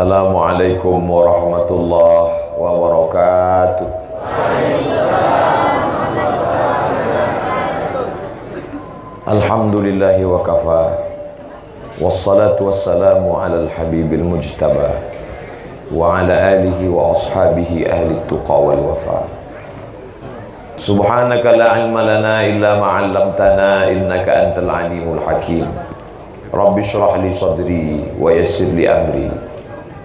Assalamualaikum warahmatullahi wabarakatuh. Alhamdulillahi wa kafa. Wassalatu wassalamu ala al-habibil mujtaba Wa ala alihi wa ashabihi ahli tuqa wal wafa. Subhanaka la ilma lana illa ma'allamtana innaka antal alimul hakim. Rabbi syrah li sadri wa yassir li amri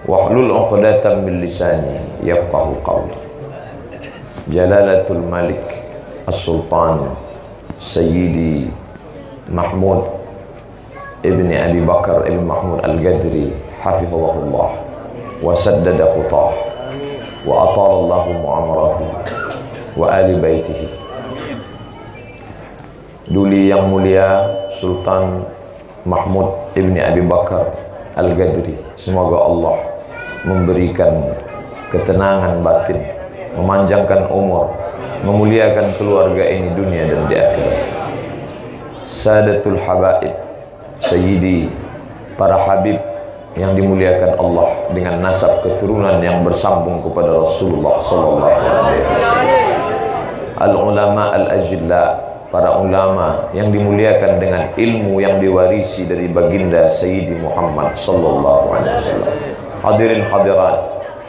Wahlul uqdatan min lisani yafqahu qawli. Jalalatul Malik As-Sultan Sayyidi Mahmud Ibni Abi Bakar Ibn Mahmud Al-Gadri Hafizahullah Wa saddada khutah Wa atalallahu mu'amarahu Wa ali baitihi. Duli yang mulia Sultan Mahmud Ibni Abi Bakar Al-Gadri Semoga Allah memberikan ketenangan batin Memanjangkan umur Memuliakan keluarga ini dunia dan di akhirat Sadatul Habaib Sayyidi para habib yang dimuliakan Allah dengan nasab keturunan yang bersambung kepada Rasulullah sallallahu alaihi wasallam. Al ulama al ajilla para ulama yang dimuliakan dengan ilmu yang diwarisi dari baginda Sayyidi Muhammad sallallahu alaihi wasallam. Hadirin hadirat,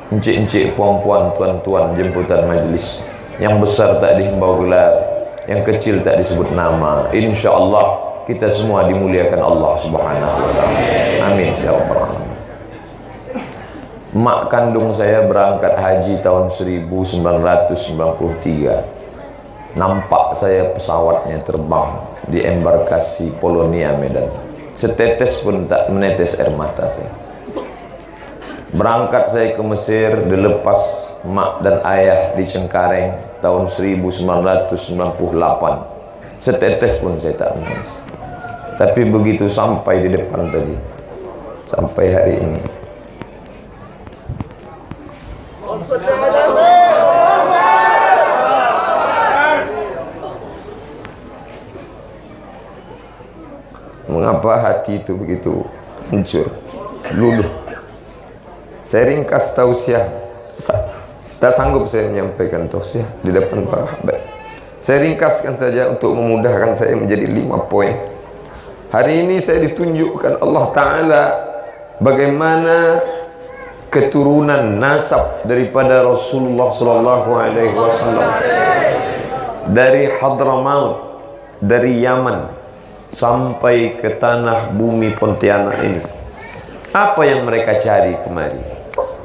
encik-encik puan-puan, tuan-tuan jemputan majlis. Yang besar tak dihimbau gelar yang kecil tak disebut nama. Insyaallah kita semua dimuliakan Allah Subhanahu wa taala. Amin ya rabbal alamin. Mak kandung saya berangkat haji tahun 1993 nampak saya pesawatnya terbang di embarkasi Polonia Medan. Setetes pun tak menetes air mata saya berangkat saya ke Mesir dilepas mak dan ayah di Cengkareng tahun 1998 setetes pun saya tak menangis tapi begitu sampai di depan tadi sampai hari ini. Mengapa hati itu begitu hancur luluh saya ringkas tausiah Tak sanggup saya menyampaikan tausiah di depan para habaib. Saya ringkaskan saja untuk memudahkan saya menjadi lima poin. Hari ini saya ditunjukkan Allah Ta'ala bagaimana keturunan nasab daripada Rasulullah Sallallahu Alaihi Wasallam dari Hadramaut, dari Yaman sampai ke tanah bumi Pontianak ini. Apa yang mereka cari kemari?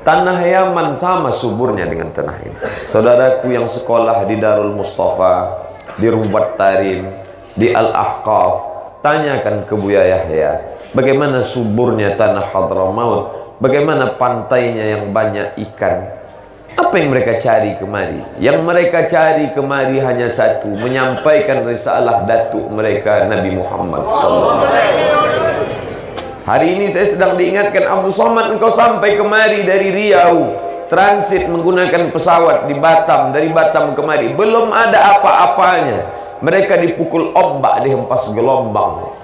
Tanah Yaman sama suburnya dengan tanah ini. Saudaraku yang sekolah di Darul Mustafa, di Rubat Tarim, di Al-Ahqaf, tanyakan ke Buya Yahya, bagaimana suburnya tanah Hadramaut, bagaimana pantainya yang banyak ikan. Apa yang mereka cari kemari? Yang mereka cari kemari hanya satu, menyampaikan risalah datuk mereka Nabi Muhammad sallallahu alaihi wasallam. Hari ini saya sedang diingatkan Abu Somad engkau sampai kemari dari Riau. Transit menggunakan pesawat di Batam dari Batam kemari. Belum ada apa-apanya. Mereka dipukul ombak dihempas gelombang.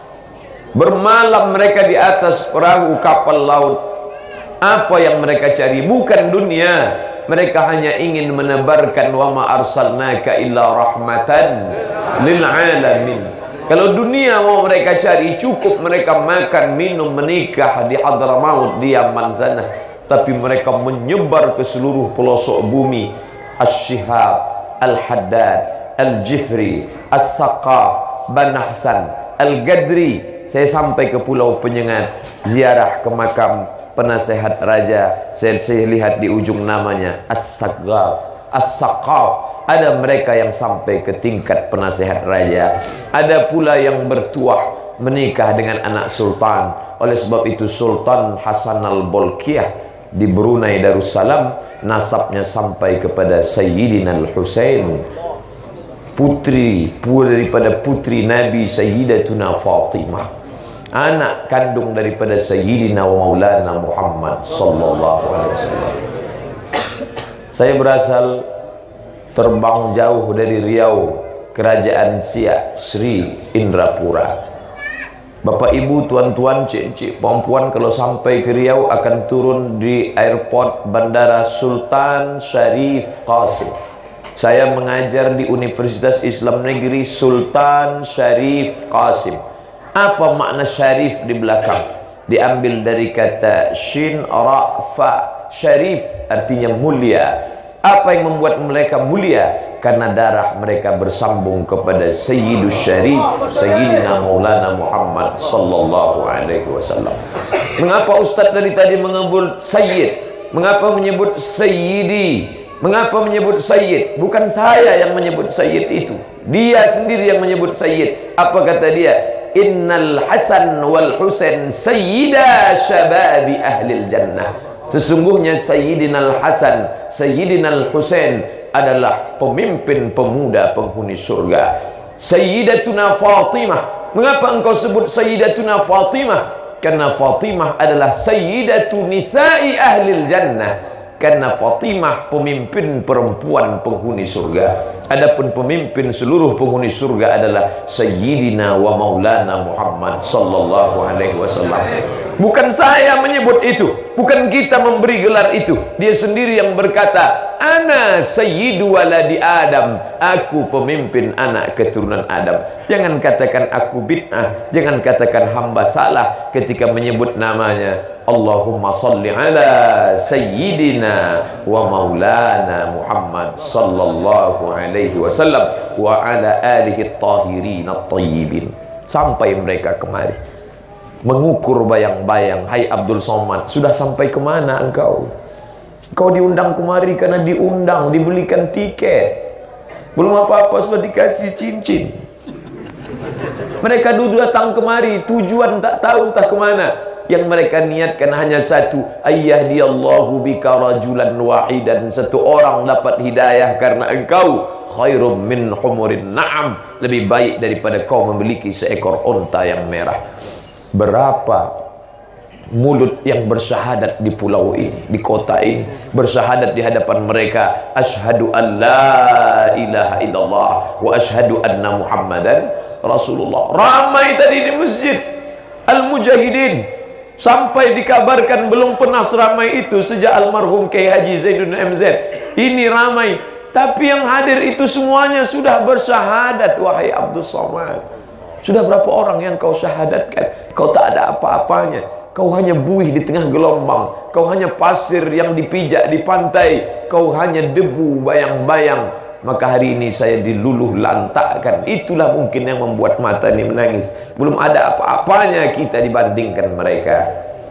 Bermalam mereka di atas perahu kapal laut. Apa yang mereka cari? Bukan dunia. Mereka hanya ingin menebarkan wa ma arsalnaka illa rahmatan lil alamin kalau dunia mau mereka cari cukup mereka makan, minum, menikah di Hadramaut di Yaman sana. Tapi mereka menyebar ke seluruh pelosok bumi. Ash-Shihab, Al-Haddad, Al-Jifri, As-Saqaf, Banahsan, Al-Gadri. Saya sampai ke Pulau Penyengat, ziarah ke makam penasehat raja. Saya, saya lihat di ujung namanya As-Saqaf, As-Saqaf. Ada mereka yang sampai ke tingkat penasehat raja. Ada pula yang bertuah menikah dengan anak sultan. Oleh sebab itu Sultan Hasan al-Bolkiah di Brunei Darussalam nasabnya sampai kepada Sayyidina al-Husain putri daripada putri Nabi Sayyidatuna Fatimah anak kandung daripada Sayyidina wa Maulana Muhammad sallallahu alaihi wasallam saya berasal terbang jauh dari Riau kerajaan Siak Sri Indrapura Bapak Ibu, tuan-tuan, cik-cik, perempuan kalau sampai ke Riau akan turun di airport Bandara Sultan Syarif Qasim. Saya mengajar di Universitas Islam Negeri Sultan Syarif Qasim. Apa makna syarif di belakang? Diambil dari kata shin ra fa. Syarif artinya mulia. Apa yang membuat mereka mulia? karena darah mereka bersambung kepada Sayyidus Syarif Sayyidina Maulana Muhammad sallallahu alaihi wasallam. Mengapa ustaz dari tadi mengebul Sayyid? Mengapa menyebut Sayyidi? Mengapa menyebut Sayyid? Bukan saya yang menyebut Sayyid itu. Dia sendiri yang menyebut Sayyid. Apa kata dia? Innal Hasan wal Husain sayyida syababi ahli jannah. Sesungguhnya Sayyidina Al-Hasan, Sayyidina Al-Husain adalah pemimpin pemuda penghuni surga. Sayyidatuna Fatimah. Mengapa engkau sebut Sayyidatuna Fatimah? Karena Fatimah adalah Sayyidatu Nisa'i Ahlil Jannah karena Fatimah pemimpin perempuan penghuni surga adapun pemimpin seluruh penghuni surga adalah Sayyidina wa Maulana Muhammad sallallahu alaihi wasallam bukan saya menyebut itu bukan kita memberi gelar itu. Dia sendiri yang berkata ana sayyidu waladi Adam. Aku pemimpin anak keturunan Adam. Jangan katakan aku bid'ah jangan katakan hamba salah ketika menyebut namanya. Allahumma salli ala sayyidina wa maulana Muhammad sallallahu alaihi wasallam wa ala alihi tahirin at-tayyibin. Sampai mereka kemari mengukur bayang-bayang hai Abdul Somad sudah sampai ke mana engkau? Kau diundang kemari karena diundang dibelikan tiket. Belum apa-apa sudah dikasih cincin. Mereka dulu datang kemari tujuan tak tahu entah ke mana yang mereka niatkan hanya satu ayah dia Allahu bika rajulan wahidan. Satu orang dapat hidayah karena engkau. Khairum min humurin na'am. Lebih baik daripada kau memiliki seekor unta yang merah berapa mulut yang bersyahadat di pulau ini di kota ini bersyahadat di hadapan mereka asyhadu an la ilaha illallah wa asyhadu anna muhammadan rasulullah ramai tadi di masjid al-mujahidin Sampai dikabarkan belum pernah seramai itu sejak almarhum Kiai Haji Zaidun MZ. Ini ramai. Tapi yang hadir itu semuanya sudah bersyahadat. Wahai Abdul Somad. Sudah berapa orang yang kau syahadatkan? Kau tak ada apa-apanya. Kau hanya buih di tengah gelombang. Kau hanya pasir yang dipijak di pantai. Kau hanya debu bayang-bayang maka hari ini saya diluluh lantakkan itulah mungkin yang membuat mata ini menangis belum ada apa-apanya kita dibandingkan mereka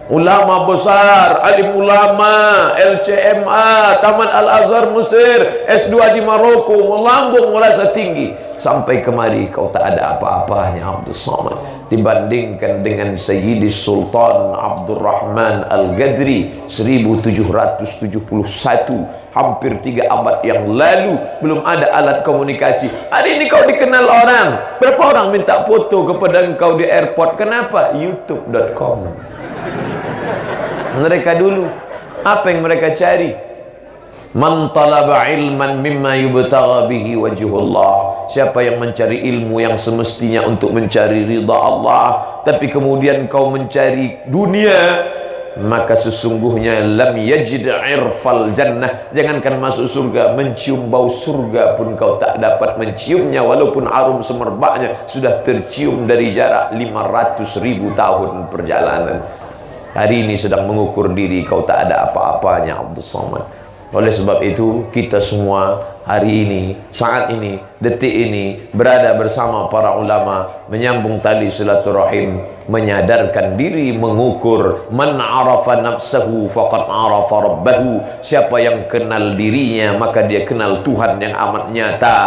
ulama besar alim ulama LCMA Taman Al-Azhar Mesir S2 di Maroko melambung merasa tinggi. Sampai kemari kau tak ada apa-apanya Abdul Somad. Dibandingkan dengan Sayyidi Sultan Abdurrahman Al-Gadri 1771 hampir tiga abad yang lalu belum ada alat komunikasi. Hari ini kau dikenal orang. Berapa orang minta foto kepada engkau di airport? Kenapa? Youtube.com mereka dulu. Apa yang mereka cari? Man talaba ilman mimma yubtagha bihi wajhullah. Siapa yang mencari ilmu yang semestinya untuk mencari ridha Allah tapi kemudian kau mencari dunia maka sesungguhnya lam yajid irfal jannah. Jangankan masuk surga mencium bau surga pun kau tak dapat menciumnya walaupun arum semerbaknya sudah tercium dari jarak 500 ribu tahun perjalanan hari ini sedang mengukur diri kau tak ada apa-apanya Abdul Somad oleh sebab itu kita semua hari ini, saat ini, detik ini berada bersama para ulama menyambung tali silaturahim, menyadarkan diri mengukur man arafa nafsahu faqad arafa rabbahu. Siapa yang kenal dirinya maka dia kenal Tuhan yang amat nyata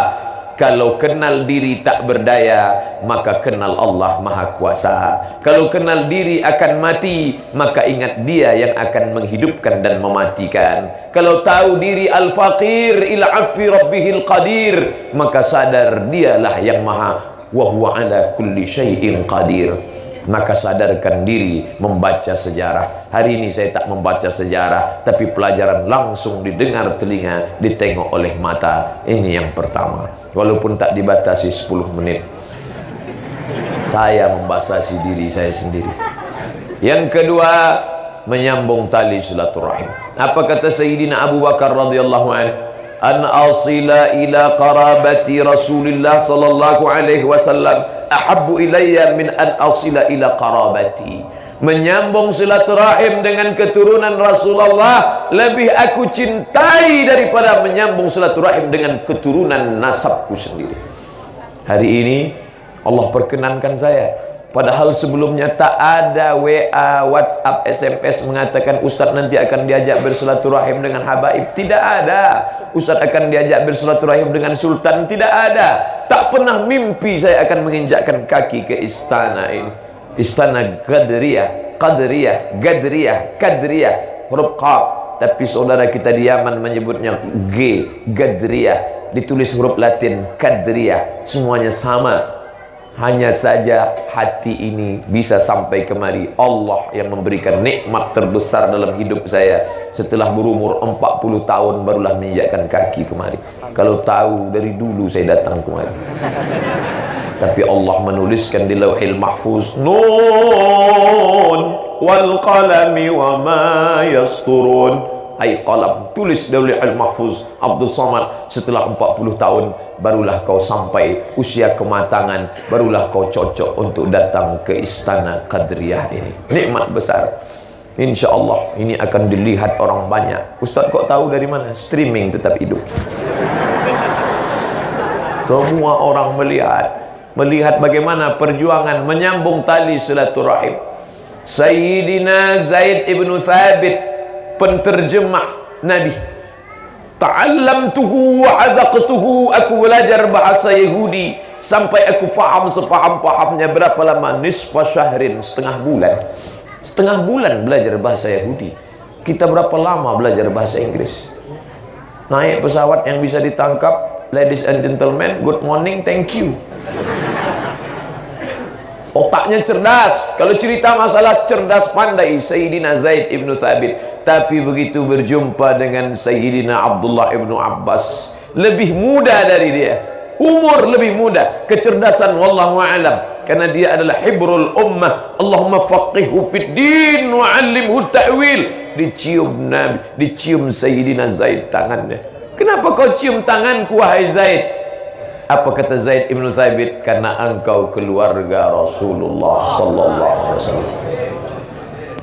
kalau kenal diri tak berdaya maka kenal Allah maha kuasa. Kalau kenal diri akan mati maka ingat dia yang akan menghidupkan dan mematikan. Kalau tahu diri al-faqir ila afi rabbihil qadir maka sadar dialah yang maha wa huwa ala kulli syai'in qadir maka sadarkan diri membaca sejarah. Hari ini saya tak membaca sejarah tapi pelajaran langsung didengar telinga ditengok oleh mata. Ini yang pertama. Walaupun tak dibatasi 10 menit. Saya membatasi diri saya sendiri. Yang kedua menyambung tali silaturahim. Apa kata Sayyidina Abu Bakar radhiyallahu anhu an asila ila qarabati Rasulullah sallallahu alaihi wasallam ahabbu ilayya min an asila ila qarabati menyambung silaturahim dengan keturunan Rasulullah lebih aku cintai daripada menyambung silaturahim dengan keturunan nasabku sendiri. Hari ini Allah perkenankan saya Padahal sebelumnya tak ada WA, WhatsApp, SMS mengatakan Ustaz nanti akan diajak bersilaturahim dengan habaib. Tidak ada. Ustaz akan diajak bersilaturahim dengan sultan. Tidak ada. Tak pernah mimpi saya akan menginjakkan kaki ke istana ini. Istana Gadriyah, Qadriyah, Gadriyah, Kadriyah, huruf Qab. Tapi saudara kita di Yaman menyebutnya G, Gadriyah. Ditulis huruf Latin, Kadriyah. Semuanya sama hanya saja hati ini bisa sampai kemari. Allah yang memberikan nikmat terbesar dalam hidup saya. Setelah berumur 40 tahun barulah menginjakkan kaki kemari. Kalau tahu dari dulu saya datang kemari. Tapi Allah menuliskan di lauhil mahfuz nun wal qalami wa ma yasturun Hai qalam tulis dari al-mahfuz Abdul Samad setelah 40 tahun barulah kau sampai usia kematangan barulah kau cocok untuk datang ke istana Qadriyah ini. Nikmat besar. InsyaAllah ini akan dilihat orang banyak. Ustaz kok tahu dari mana? streaming tetap hidup. Semua orang melihat. Melihat bagaimana perjuangan menyambung tali silaturahim. Sayyidina Zaid ibn Thabit penterjemah Nabi. Ta'allamtuhu wa adaqtuhu aku belajar bahasa Yahudi sampai aku faham sepaham-pahamnya berapa lama? Nisfa syahrin setengah bulan. Setengah bulan belajar bahasa Yahudi. Kita berapa lama belajar bahasa Inggris? Naik pesawat yang bisa ditangkap ladies and gentlemen good morning thank you Otaknya cerdas. Kalau cerita masalah cerdas pandai Sayyidina Zaid ibnu Thabit. Tapi begitu berjumpa dengan Sayyidina Abdullah ibnu Abbas. Lebih muda dari dia. Umur lebih muda. Kecerdasan wallahu a'lam. Karena dia adalah hibrul ummah. Allahumma faqihu fid din wa 'allimhu ta'wil. Dicium Nabi, dicium Sayyidina Zaid tangannya. Kenapa kau cium tanganku wahai Zaid? Apa kata Zaid Ibn Thabit? Karena engkau keluarga Rasulullah sallallahu alaihi wasallam.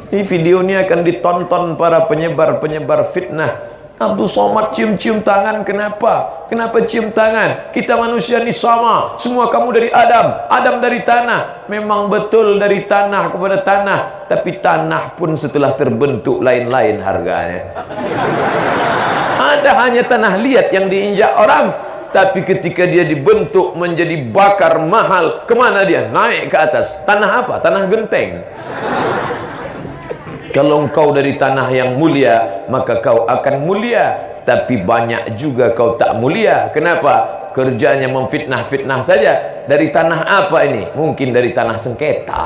Ini video ini akan ditonton para penyebar-penyebar fitnah. Abdul Somad cium-cium tangan kenapa? Kenapa cium tangan? Kita manusia ini sama. Semua kamu dari Adam, Adam dari tanah. Memang betul dari tanah kepada tanah, tapi tanah pun setelah terbentuk lain-lain harganya. Ada hanya tanah liat yang diinjak orang, tapi ketika dia dibentuk menjadi bakar mahal ke mana dia? naik ke atas tanah apa? tanah genteng kalau engkau dari tanah yang mulia maka kau akan mulia tapi banyak juga kau tak mulia kenapa? kerjanya memfitnah-fitnah saja dari tanah apa ini? mungkin dari tanah sengketa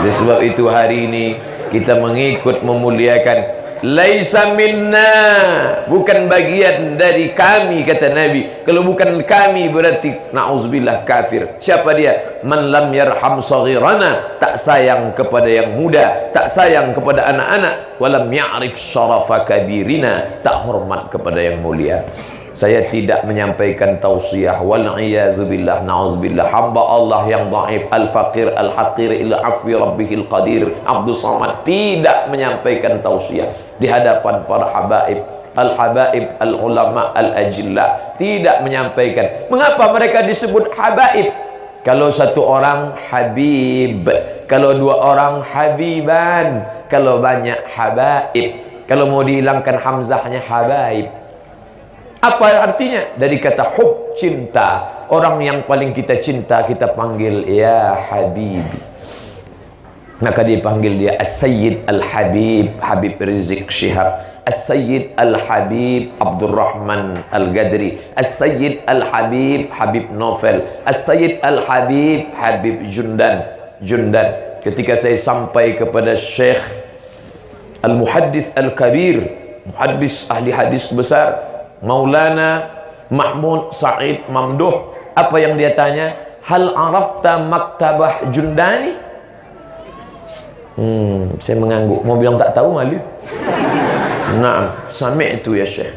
Oleh sebab itu hari ini kita mengikut memuliakan laisa minna. Bukan bagian dari kami kata nabi. Kalau bukan kami berarti nauzubillah kafir. Siapa dia? Man lam yarham saghirana. Tak sayang kepada yang muda tak sayang kepada anak-anak. Walam ya'rif syarafa kabirina. Tak hormat kepada yang mulia saya tidak menyampaikan tausiah. Wal billah nauzubillah hamba Allah yang dhaif al faqir al haqir ila afwi rabbihil qadir Abdul Samad tidak menyampaikan tausiah. Di hadapan para habaib al habaib al ulama al ajilla tidak menyampaikan. Mengapa mereka disebut habaib? Kalau satu orang habib kalau dua orang habiban kalau banyak habaib. Kalau mau dihilangkan hamzahnya habaib apa artinya? Dari kata hub cinta. Orang yang paling kita cinta kita panggil ya habibi. Maka dia panggil dia As-Sayyid Al-Habib Habib Rizik Syihab As-Sayyid Al-Habib Abdurrahman Al-Gadri As-Sayyid Al-Habib Habib Novel As-Sayyid Al-Habib Habib Jundan Jundan Ketika saya sampai kepada Syekh Al-Muhaddis Al-Kabir Muhaddis ahli hadis besar Maulana Mahmud Said Mamduh Apa yang dia tanya? Hal arafta maktabah Jundani? Hmm, saya mengangguk. Mau bilang tak tahu malu. Naam, sami'tu ya Syekh.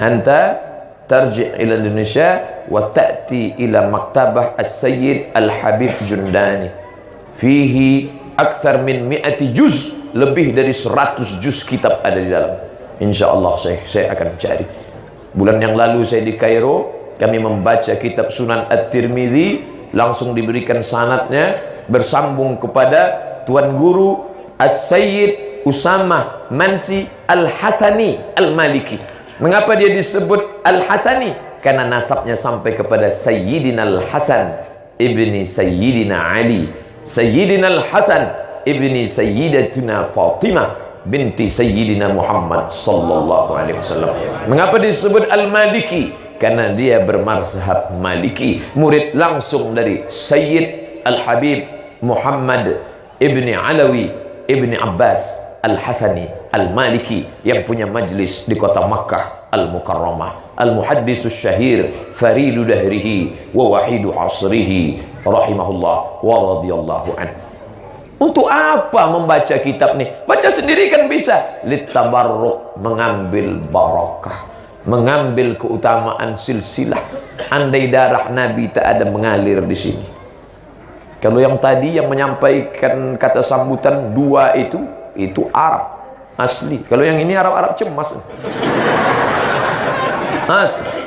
Anta tarji' ila Indonesia wa ta'ti ila maktabah As-Sayyid Al-Habib Jundani. Fihi aksar min mi'ati juz, lebih dari 100 juz kitab ada di dalam. Insyaallah saya saya akan cari. Bulan yang lalu saya di Kairo, kami membaca kitab Sunan At-Tirmizi, langsung diberikan sanatnya bersambung kepada tuan guru As-Sayyid Usama Mansi Al-Hasani Al-Maliki. Mengapa dia disebut Al-Hasani? Karena nasabnya sampai kepada Sayyidina Al-Hasan ibni Sayyidina Ali. Sayyidina Al-Hasan ibni Sayyidatuna Fatimah binti Sayyidina Muhammad sallallahu alaihi wasallam. Mengapa disebut Al-Maliki? Karena dia bermazhab Maliki, murid langsung dari Sayyid Al-Habib Muhammad ibni Alawi ibni Abbas Al-Hasani Al-Maliki yang punya majlis di kota Makkah Al-Mukarramah Al-Muhaddisus Syahir Faridu Dahrihi wa Wahidu Asrihi rahimahullah wa radhiyallahu anhu untuk apa membaca kitab ni? Baca sendiri kan bisa. Litabarruk mengambil barakah. Mengambil keutamaan silsilah. Andai darah Nabi tak ada mengalir di sini. Kalau yang tadi yang menyampaikan kata sambutan dua itu, itu Arab asli. Kalau yang ini Arab-Arab cemas. Asli.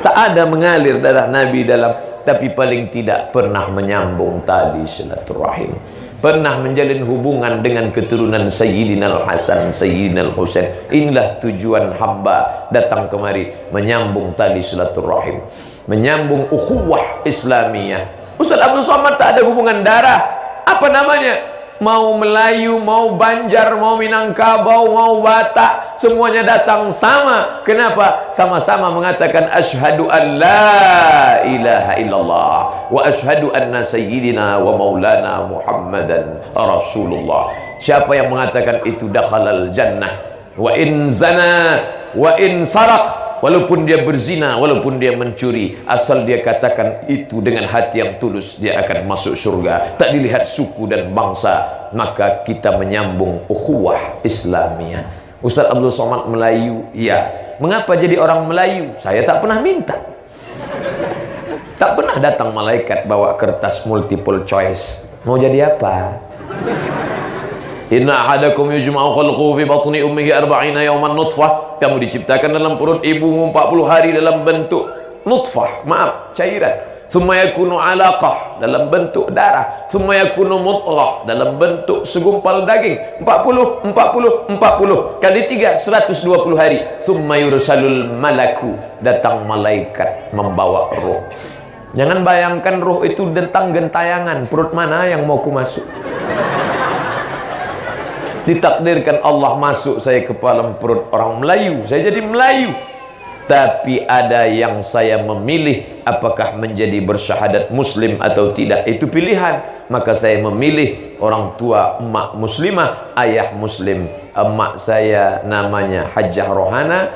Tak ada mengalir darah Nabi dalam tapi paling tidak pernah menyambung tali silaturahim pernah menjalin hubungan dengan keturunan Sayyidina Al-Hasan, Sayyidina Al-Husain. Inilah tujuan hamba datang kemari menyambung tali silaturahim, menyambung ukhuwah Islamiyah. Ustaz Abdul Somad tak ada hubungan darah. Apa namanya? Mau Melayu, mau Banjar, mau Minangkabau, mau Batak, semuanya datang sama. Kenapa? Sama-sama mengatakan asyhadu an la ilaha illallah wa asyhadu anna sayyidina wa maulana Muhammadan Rasulullah. Siapa yang mengatakan itu dakhalal jannah wa in zana wa in saraq walaupun dia berzina walaupun dia mencuri asal dia katakan itu dengan hati yang tulus dia akan masuk surga tak dilihat suku dan bangsa maka kita menyambung ukhuwah Islamiyah. Ustaz Abdul Somad Melayu ya mengapa jadi orang Melayu? Saya tak pernah minta. Tak pernah datang malaikat bawa kertas multiple choice. Mau jadi apa Inna ahadakum yujma'u khalquhu fi batni ummihi arba'ina yawman nutfah. Kamu diciptakan dalam perut ibumu 40 hari dalam bentuk nutfah, maaf, cairan. Thumma yakunu alaqah dalam bentuk darah. Thumma yakunu mudghah dalam bentuk segumpal daging. 40 40 40 kali 3 120 hari. Thumma yursalul malaku datang malaikat membawa roh. Jangan bayangkan roh itu tentang gentayangan perut mana yang mau ku masuk ditakdirkan Allah masuk saya ke dalam perut orang Melayu. Saya jadi Melayu. Tapi ada yang saya memilih apakah menjadi bersyahadat muslim atau tidak. Itu pilihan. Maka saya memilih orang tua emak muslimah ayah muslim. Emak saya namanya Hajjah Rohana.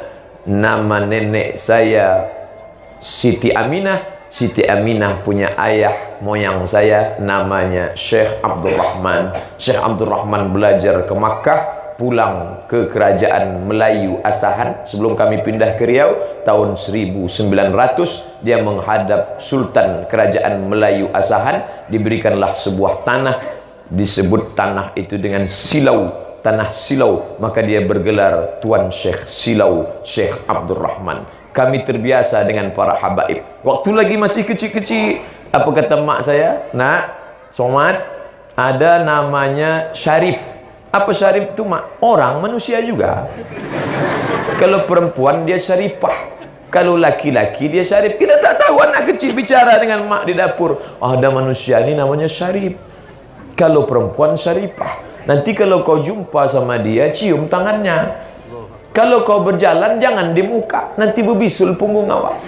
Nama nenek saya Siti Aminah Siti Aminah punya ayah moyang saya namanya Syekh Abdul Rahman. Syekh Abdul Rahman belajar ke Makkah, pulang ke kerajaan Melayu Asahan. Sebelum kami pindah ke Riau tahun 1900 dia menghadap sultan kerajaan Melayu Asahan. Diberikanlah sebuah tanah. Disebut tanah itu dengan silau. Tanah silau. Maka dia bergelar Tuan Syekh Silau Syekh Abdul Rahman kami terbiasa dengan para habaib. Waktu lagi masih kecil-kecil, apa kata mak saya? Nak, somat, ada namanya Syarif. Apa Syarif itu mak? Orang, manusia juga. Kalau perempuan dia Syarifah. Kalau laki-laki dia Syarif. Kita tak tahu anak kecil bicara dengan mak di dapur. Oh, ada manusia ini namanya Syarif. Kalau perempuan Syarifah. Nanti kalau kau jumpa sama dia, cium tangannya. Kalau kau berjalan jangan di muka, nanti berbisul punggung awak.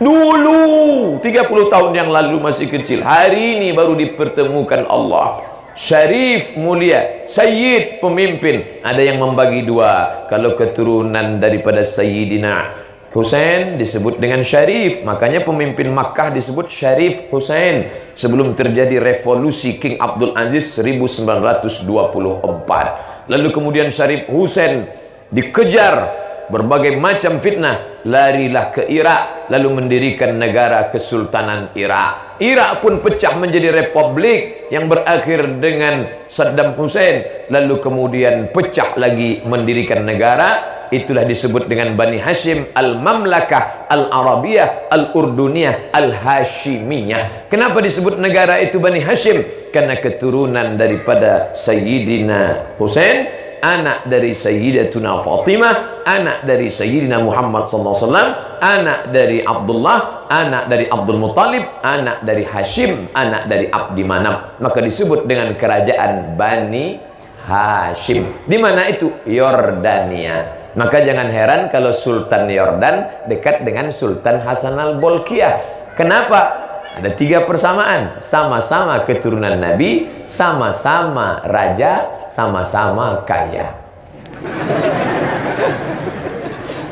Dulu 30 tahun yang lalu masih kecil, hari ini baru dipertemukan Allah. Syarif mulia, Sayyid pemimpin. Ada yang membagi dua. Kalau keturunan daripada Sayyidina Husain disebut dengan Syarif makanya pemimpin Makkah disebut Syarif Husain sebelum terjadi revolusi King Abdul Aziz 1924 lalu kemudian Syarif Husain dikejar berbagai macam fitnah larilah ke Irak lalu mendirikan negara Kesultanan Irak Irak pun pecah menjadi republik yang berakhir dengan Saddam Hussein lalu kemudian pecah lagi mendirikan negara itulah disebut dengan Bani Hashim Al-Mamlakah Al-Arabiyah Al-Urduniyah Al-Hashimiyah. Kenapa disebut negara itu Bani Hashim? Karena keturunan daripada Sayyidina Hussein anak dari Sayyidatuna Fatimah anak dari Sayyidina Muhammad SAW anak dari Abdullah anak dari Abdul Muttalib anak dari Hashim anak dari Abdi Manam maka disebut dengan kerajaan Bani Hashim. Di mana itu? Yordania maka jangan heran kalau Sultan Yordan dekat dengan Sultan Hasan al-Bolkiah. Kenapa? Ada tiga persamaan. Sama-sama keturunan Nabi, sama-sama raja, sama-sama kaya.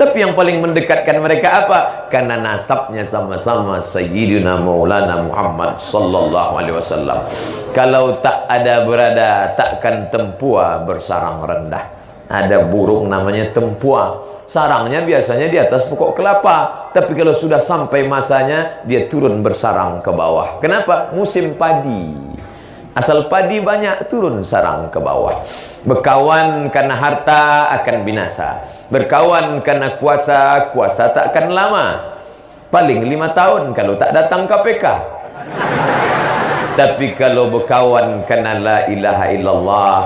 Tapi yang paling mendekatkan mereka apa? Karena nasabnya sama-sama Sayyidina Maulana Muhammad sallallahu alaihi wasallam. Kalau tak ada berada, takkan tempua bersarang rendah ada burung namanya tempua. Sarangnya biasanya di atas pokok kelapa. Tapi kalau sudah sampai masanya dia turun bersarang ke bawah. Kenapa? musim padi. Asal padi banyak turun sarang ke bawah. Berkawan karena harta akan binasa. Berkawan karena kuasa kuasa tak akan lama. Paling lima tahun kalau tak datang KPK tapi kalau berkawan karena la ilaha illallah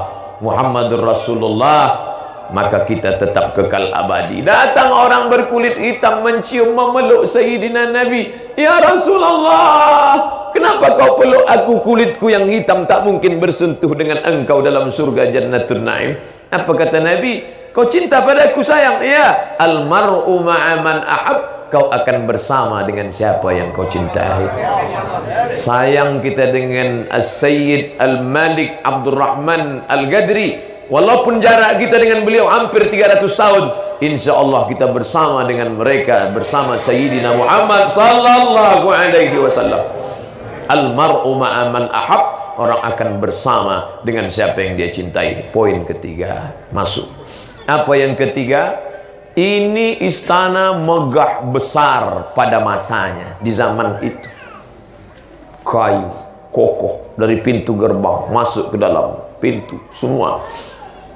Muhammadur Rasulullah maka kita tetap kekal abadi. Datang orang berkulit hitam mencium memeluk Sayyidina Nabi. Ya Rasulullah kenapa kau peluk aku kulitku yang hitam tak mungkin bersentuh dengan engkau dalam surga Jannatul Naim? Apa kata Nabi? Kau cinta padaku sayang? Ya almar'u ma'aman ahab. Kau akan bersama dengan siapa yang kau cintai. Sayang kita dengan As-Sayyid Al-Malik Abdurrahman Al-Gadri Walaupun jarak kita dengan beliau hampir 300 tahun, insya Allah kita bersama dengan mereka bersama Sayyidina Muhammad sallallahu alaihi wasallam. Al-mar'u ma'aman ahab orang akan bersama dengan siapa yang dia cintai. Poin ketiga masuk. Apa yang ketiga? Ini istana megah besar pada masanya di zaman itu. Kayu kokoh dari pintu gerbang masuk ke dalam pintu semua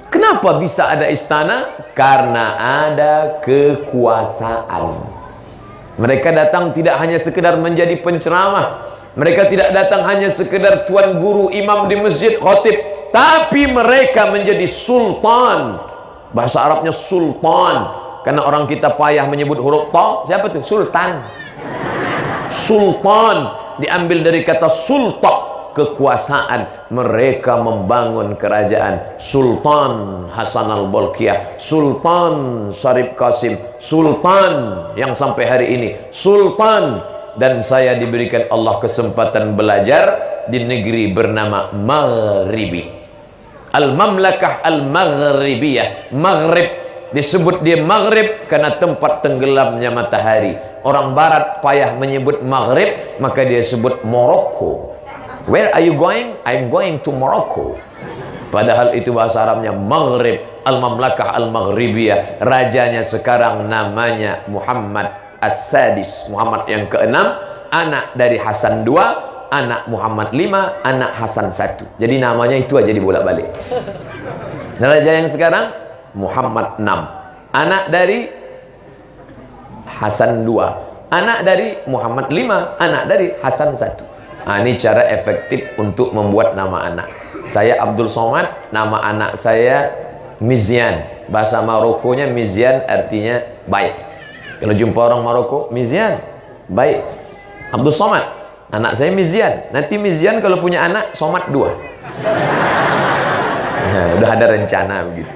Kenapa bisa ada istana? Karena ada kekuasaan. Mereka datang tidak hanya sekedar menjadi penceramah. Mereka tidak datang hanya sekedar tuan guru imam di masjid khotib. Tapi mereka menjadi sultan. Bahasa Arabnya sultan. Karena orang kita payah menyebut huruf ta. Siapa itu? Sultan. Sultan. Diambil dari kata sultan kekuasaan mereka membangun kerajaan. Sultan Hasan al-Bolkiah Sultan Syarif Qasim Sultan yang sampai hari ini Sultan. Dan saya diberikan Allah kesempatan belajar di negeri bernama Maghribi. Al-Mamlakah Al-Maghribiyah Maghrib. Disebut dia Maghrib karena tempat tenggelamnya matahari. Orang barat payah menyebut Maghrib maka dia sebut Morocco Where are you going? I'm going to Morocco. Padahal itu bahasa Arabnya Maghrib, Al-Mamlakah Al-Maghribiyah. Rajanya sekarang namanya Muhammad As-Sadis, Muhammad yang keenam, anak dari Hasan dua, anak Muhammad lima, anak Hasan satu. Jadi namanya itu aja dibolak-balik. Raja yang sekarang Muhammad enam, anak dari Hasan dua, anak dari Muhammad lima, anak dari Hasan satu. Nah, ini cara efektif untuk membuat nama anak. Saya Abdul Somad, nama anak saya Mizian. Bahasa Marokonya Mizian artinya baik. Kalau jumpa orang Maroko, Mizian, baik. Abdul Somad, anak saya Mizian. Nanti Mizian kalau punya anak, Somad dua. Nah, udah ada rencana begitu.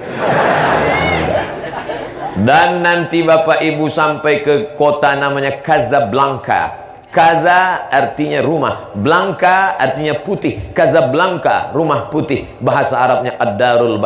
Dan nanti Bapak Ibu sampai ke kota namanya Casablanca. Kaza artinya rumah, Blanka artinya putih, Casablanca rumah putih. Bahasa Arabnya Ad-Darul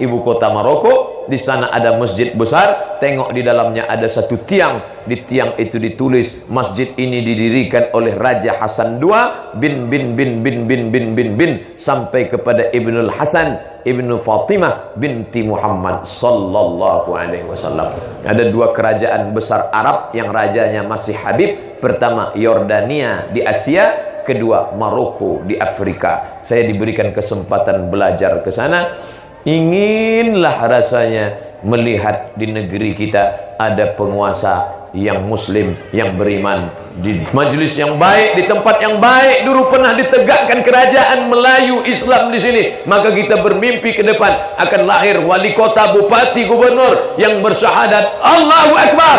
ibu kota Maroko. Di sana ada masjid besar, tengok di dalamnya ada satu tiang. Di tiang itu ditulis masjid ini didirikan oleh Raja Hasan II bin bin bin bin bin bin bin bin sampai kepada Ibnul Hasan Ibnu Fatimah binti Muhammad sallallahu alaihi wasallam. Ada dua kerajaan besar Arab yang rajanya masih Habib Pertama Yordania di Asia, kedua Maroko di Afrika. Saya diberikan kesempatan belajar ke sana. Inginlah rasanya melihat di negeri kita ada penguasa yang muslim, yang beriman di majlis yang baik, di tempat yang baik dulu pernah ditegakkan kerajaan Melayu Islam di sini. Maka kita bermimpi ke depan akan lahir wali kota, bupati, gubernur yang bersyahadat Allahu Akbar.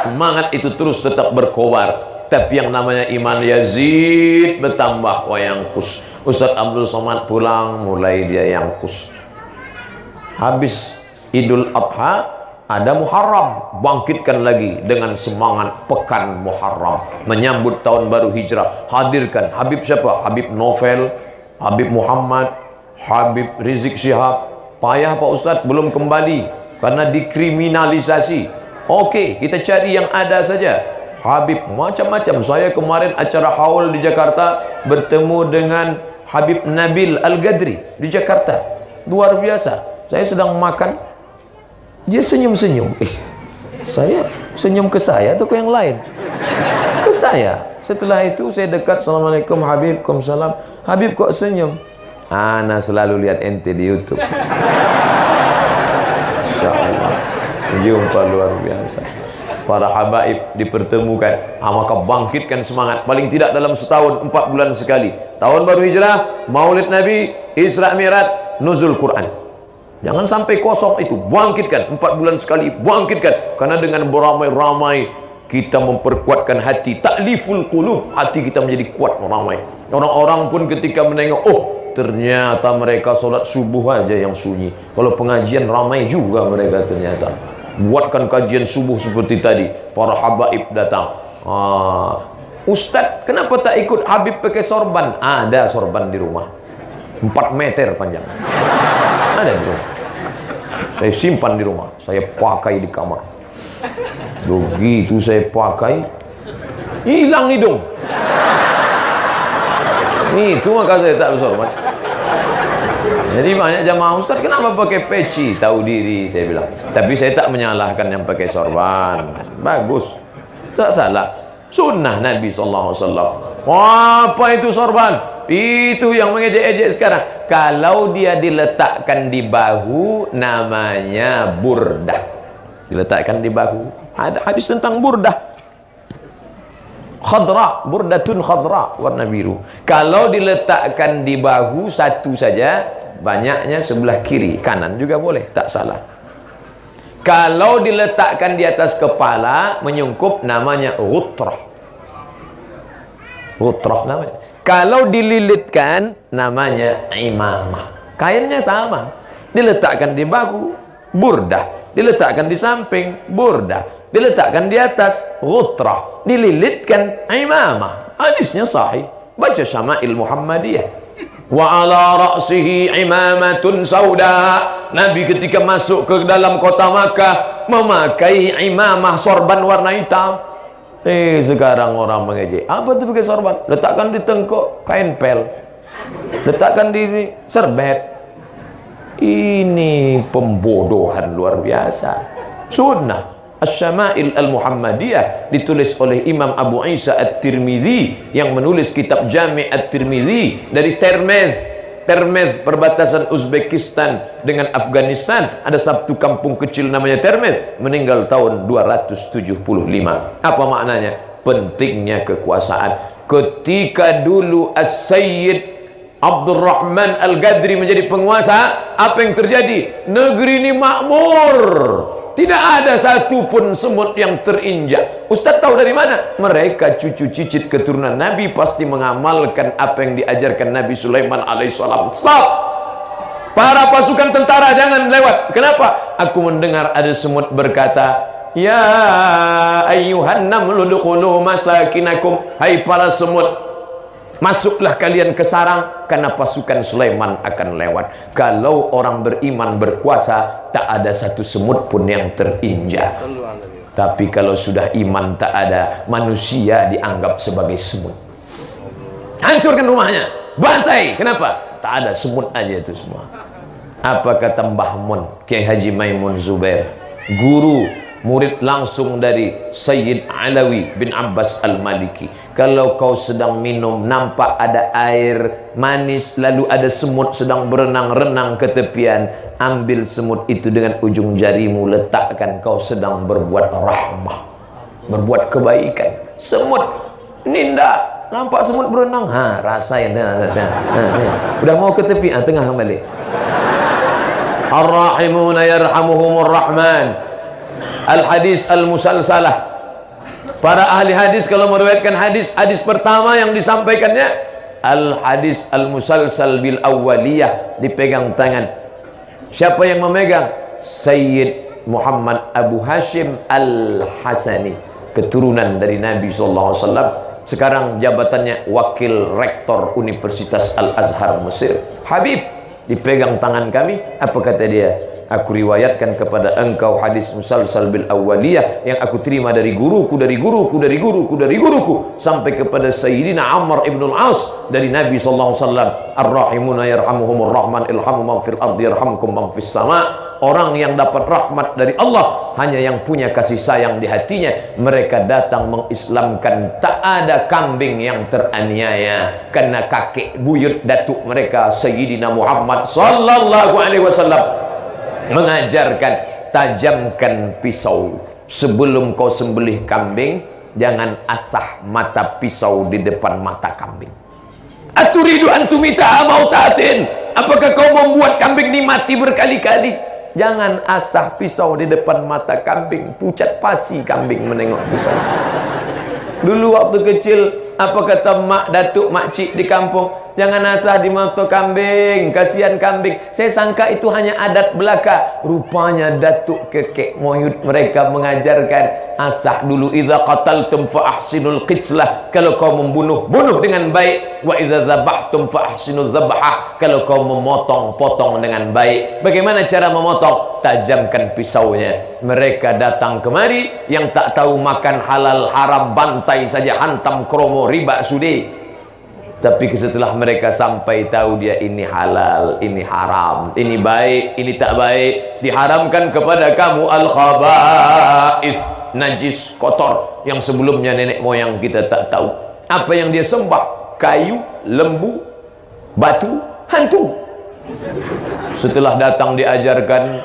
Semangat itu terus tetap berkobar. Tapi yang namanya iman Yazid bertambah wayang kus. Ustaz Abdul Somad pulang mulai dia yang kus. Habis Idul Adha ada Muharram bangkitkan lagi dengan semangat pekan Muharram menyambut tahun baru hijrah hadirkan Habib siapa Habib Novel Habib Muhammad Habib Rizik Syihab payah Pak Ustaz belum kembali karena dikriminalisasi Okey, kita cari yang ada saja. Habib macam-macam. Saya kemarin acara haul di Jakarta bertemu dengan Habib Nabil Al-Gadri di Jakarta. Luar biasa. Saya sedang makan. Dia senyum-senyum. Eh, saya senyum ke saya atau ke yang lain? Ke saya. Setelah itu saya dekat. Assalamualaikum Habib. Waalaikumsalam. Habib kok senyum? Ana selalu lihat ente di YouTube. Jumpa luar biasa. Para habaib dipertemukan. Ha, maka bangkitkan semangat. Paling tidak dalam setahun, empat bulan sekali. Tahun baru hijrah, maulid Nabi, Isra Mi'raj, nuzul Quran. Jangan sampai kosong itu. Bangkitkan. Empat bulan sekali. Bangkitkan. Karena dengan beramai-ramai kita memperkuatkan hati. Takliful qulub. Hati kita menjadi kuat meramai. Orang-orang pun ketika menengok, oh ternyata mereka solat subuh aja yang sunyi. Kalau pengajian ramai juga mereka ternyata buatkan kajian subuh seperti tadi para habaib datang ah, Ustaz kenapa tak ikut Habib pakai sorban ada sorban di rumah 4 meter panjang ada rumah saya simpan di rumah saya pakai di kamar begitu saya pakai hilang hidung itu maka saya tak bersorban jadi banyak jamaah Ustaz kenapa pakai peci? Tahu diri saya bilang. Tapi saya tak menyalahkan yang pakai sorban. Bagus. Tak salah. Sunnah Nabi wasallam. Apa itu sorban? Itu yang mengejek-ejek sekarang. Kalau dia diletakkan di bahu namanya burdah. Diletakkan di bahu. Ada hadis tentang burdah. Khadra, burdatun khadra, warna biru. Kalau diletakkan di bahu satu saja banyaknya sebelah kiri kanan juga boleh tak salah kalau diletakkan di atas kepala menyungkup namanya rutrah rutrah namanya. Kalau dililitkan namanya imamah. Kainnya sama. Diletakkan di bahu burdah. Diletakkan di samping burdah. Diletakkan di atas rutrah dililitkan imamah. Hadisnya sahih. Baca syama'il muhammadiyah wa ala ra'sihi imamatun sauda. Nabi ketika masuk ke dalam kota Makkah memakai imamah sorban warna hitam. Eh sekarang orang mengejek apa itu pakai sorban? Letakkan di tengkuk kain pel. Letakkan di serbet. Ini pembodohan luar biasa. Sunnah Asy-Syama'il Al-Muhammadiyah ditulis oleh Imam Abu Isa At-Tirmizi yang menulis kitab Jami' At-Tirmizi dari Termez. Termez perbatasan Uzbekistan dengan Afghanistan. Ada satu kampung kecil namanya Termez meninggal tahun 275 apa maknanya? Pentingnya kekuasaan. Ketika dulu As-Sayyid Abdurrahman Al-Gadri menjadi penguasa apa yang terjadi negeri ini makmur tidak ada satu pun semut yang terinjak. Ustaz tahu dari mana? Mereka cucu cicit keturunan Nabi pasti mengamalkan apa yang diajarkan Nabi Sulaiman alaihissalam. Stop! Para pasukan tentara jangan lewat. Kenapa? Aku mendengar ada semut berkata, Ya ayyuhan namlu dukhulu masakinakum. Hai para semut, Masuklah kalian ke sarang karena pasukan Sulaiman akan lewat. Kalau orang beriman berkuasa, tak ada satu semut pun yang terinjak. Tapi kalau sudah iman tak ada, manusia dianggap sebagai semut. Hancurkan rumahnya, bantai. Kenapa? Tak ada semut aja itu semua. Apa kata Mbah Mun, Kiai Haji Maimun Zubair, guru murid langsung dari Sayyid Alawi bin Abbas Al-Maliki. Kalau kau sedang minum nampak ada air manis lalu ada semut sedang berenang-renang ke tepian ambil semut itu dengan ujung jarimu letakkan kau sedang berbuat rahmah berbuat kebaikan. Semut ninda nampak semut berenang. Ha rasain. Ha, ha, ha, udah mau ke tepi ha, tengah kembali. Ar-Rahimuna yarhamuhumur Rahman Al-hadis al-musalsalah. Para ahli hadis kalau meriwayatkan hadis, hadis pertama yang disampaikannya al-hadis al-musalsal bil awwaliyah dipegang tangan. Siapa yang memegang? Sayyid Muhammad Abu Hashim Al-Hasani, keturunan dari Nabi wasallam. Sekarang jabatannya wakil rektor Universitas Al-Azhar Mesir. Habib dipegang tangan kami, apa kata dia? Aku riwayatkan kepada engkau hadis musalsal bil awaliyah yang aku terima dari guruku dari guruku dari guruku dari guruku sampai kepada Sayyidina Ammar ibn al-As dari Nabi sallallahu alaihi wasallam. Ar-rahimuna yarhamuhumur rahman ilhamu fil ardi yarhamkum man fis sama. Orang yang dapat rahmat dari Allah hanya yang punya kasih sayang di hatinya. Mereka datang mengislamkan tak ada kambing yang teraniaya karena kakek buyut datuk mereka Sayyidina Muhammad sallallahu alaihi wasallam mengajarkan tajamkan pisau. Sebelum kau sembelih kambing jangan asah mata pisau di depan mata kambing. Aturidu antumita mautatin apakah kau membuat kambing ini mati berkali-kali? Jangan asah pisau di depan mata kambing. Pucat pasi kambing menengok pisau. Dulu waktu kecil apa kata mak datuk makcik di kampung Jangan asah di mata kambing. Kasihan kambing. Saya sangka itu hanya adat belaka. Rupanya datuk kekek moyut mereka mengajarkan. Asah dulu. Iza qataltum fa ahsinul qitslah. Kalau kau membunuh, bunuh dengan baik. Wa iza zabahtum fa ahsinul zabahah. Kalau kau memotong, potong dengan baik. Bagaimana cara memotong? Tajamkan pisaunya. Mereka datang kemari. Yang tak tahu makan halal haram bantai saja. Hantam kromo riba sudi. Tapi setelah mereka sampai tahu dia ini halal, ini haram, ini baik, ini tak baik, diharamkan kepada kamu al-khaba'is, najis, kotor yang sebelumnya nenek moyang kita tak tahu. Apa yang dia sembah? Kayu, lembu, batu, hantu. Setelah datang diajarkan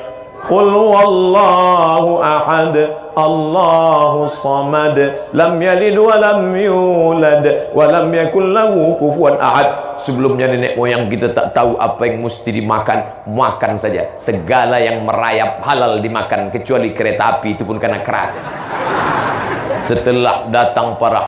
Qul wallahu ahad Allahu samad lam yalid wa lam yulad wa lam yakul lahu kufuwan ahad sebelumnya nenek moyang kita tak tahu apa yang mesti dimakan makan saja. Segala yang merayap halal dimakan kecuali kereta api itu pun karena keras. Setelah datang para